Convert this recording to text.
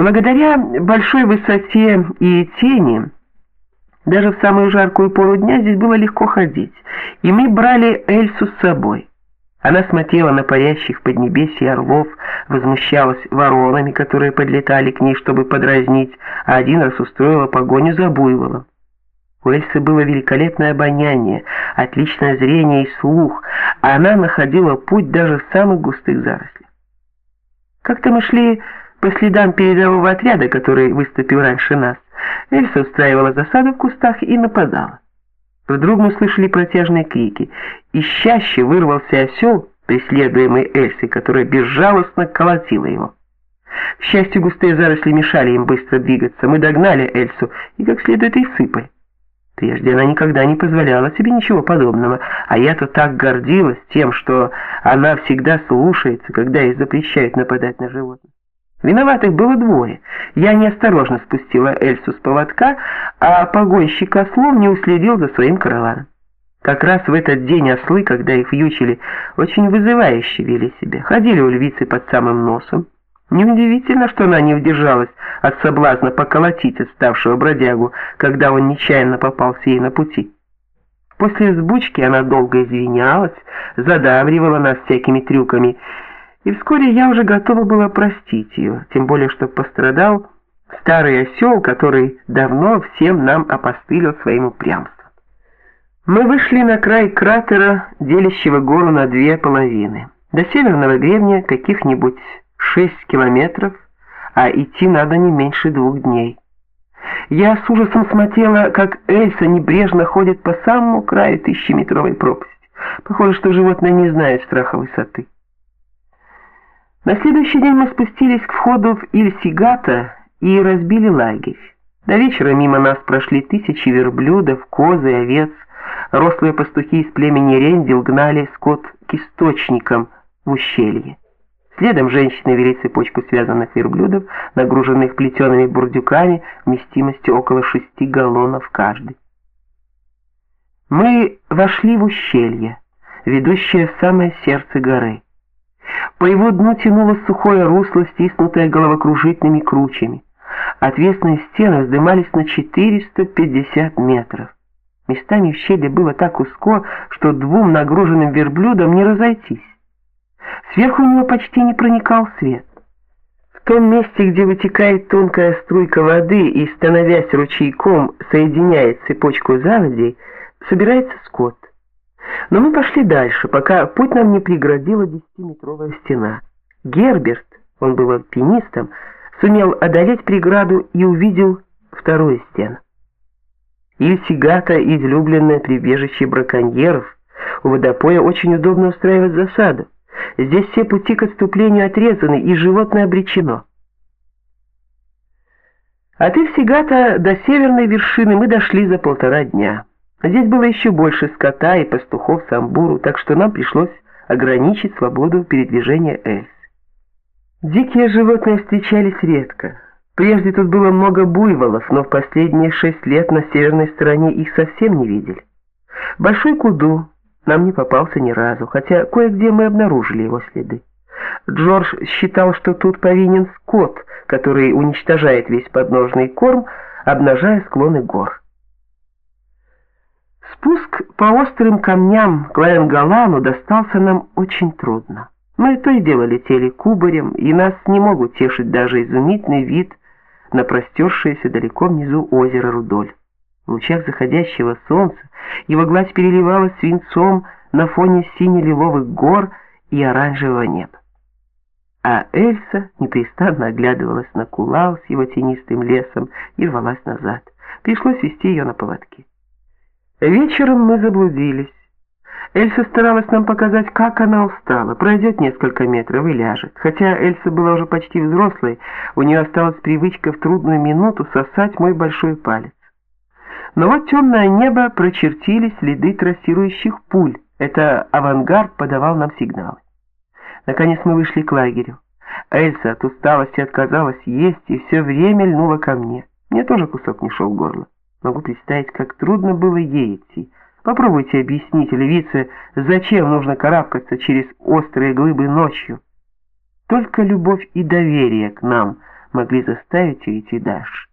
Благодаря большой высоте и тени, даже в самую жаркую пору дня здесь было легко ходить, и мы брали Эльсу с собой. Она смотрела на парящих под небесье орлов, возмущалась воронами, которые подлетали к ней, чтобы подразнить, а один раз устроила погоню за буйволом. У Эльсы было великолепное обоняние, отличное зрение и слух, а она находила путь даже в самых густых зарослях. Как-то мы шли по следам передового отряда, который выступил раньше нас. Эльса устраивала засаду в кустах и нападала. Вдруг мы слышали протяжные крики. Из чаще вырвался осел, преследуемый Эльсой, которая безжалостно колотила его. К счастью, густые заросли мешали им быстро двигаться. Мы догнали Эльсу и как следует и сыпали. Прежде она никогда не позволяла себе ничего подобного, а я-то так гордилась тем, что она всегда слушается, когда ей запрещают нападать на животных. Виноватых было двое. Я неосторожно спустила Эльсу с поводка, а погонщик ослов не уследил за своим караваном. Как раз в этот день ослы, когда их вьючили, очень вызывающе вели себя. Ходили у львицы под самым носом. Неудивительно, что она не удержалась от соблазна поколотить отставшего бродягу, когда он нечаянно попался ей на пути. После взбучки она долго извинялась, задавривала нас всякими трюками, и вскоре я уже готова была простить ее, тем более что пострадал старый осел, который давно всем нам опостылил своим упрямством. Мы вышли на край кратера, делящего гору на две половины. До северного гребня каких-нибудь шесть километров, а идти надо не меньше двух дней. Я с ужасом смотрела, как Эльса небрежно ходит по самому краю тысячеметровой пропасти. Похоже, что животное не знает страха высоты. На следующий день мы спустились к входу в Ильсигата и разбили лагерь. До вечера мимо нас прошли тысячи верблюдов, коз и овец. Рослые пастухи из племени Рендил гнали скот к источникам в ущелье. Следом женщины вели цепочку связанных верблюдов, нагруженных плетеными бурдюками вместимостью около шести галлонов каждый. Мы вошли в ущелье, ведущее в самое сердце горы. По его дну тянулось сухое русло, стиснутое головокружительными кручами. Отвесные стены вздымались на 450 метров. Местами ущелье было так узко, что двум нагруженным верблюдам не разойтись. Сверху у него почти не проникал свет. В том месте, где вытекает тонкая струйка воды и, становясь ручейком, соединяет цепочку заводей, собирается скот. Но мы пошли дальше, пока путь нам не преградила десятиметровая стена. Герберт, он был альпинистом, сумел одолеть преграду и увидел вторую стену. Ильсигата – излюбленное прибежище браконьеров. У водопоя очень удобно устраивать засаду. Здесь все пути к отступлению отрезаны, и животное обречено. От Ильсигата до северной вершины мы дошли за полтора дня. Здесь было еще больше скота и пастухов самбуру, так что нам пришлось ограничить свободу передвижения Эльс. Дикие животные встречались редко. Прежде тут было много буйволов, но в последние шесть лет на северной стороне их совсем не видели. Большой куду нам не попался ни разу, хотя кое-где мы обнаружили его следы. Джордж считал, что тут повинен скот, который уничтожает весь подножный корм, обнажая склоны гор. Спуск по острым камням к Лаенгалану достался нам очень трудно. Мы то и дело летели кубарем, и нас не могут тешить даже изумительный вид на простершееся далеко внизу озеро Рудоль. В лучах заходящего солнца его гладь переливалась свинцом на фоне сине-лиловых гор и оранжевого неба. А Эльса непрестанно оглядывалась на Кулау с его тенистым лесом и рвалась назад. Пришлось вести ее на поводке. Вечером мы заблудились. Эльса старалась нам показать, как она устала. Пройдет несколько метров и ляжет. Хотя Эльса была уже почти взрослой, у нее осталась привычка в трудную минуту сосать мой большой палец. Но вот темное небо прочертили следы трассирующих пуль. Это авангард подавал нам сигналы. Наконец мы вышли к лагерю. Эльса от усталости отказалась есть и все время льнула ко мне. Мне тоже кусок не шел в горло. Могу представить, как трудно было ей идти. Попробуйте объяснить львице, зачем нужно карабкаться через острые глыбы ночью. Только любовь и доверие к нам могли заставить ее идти дальше.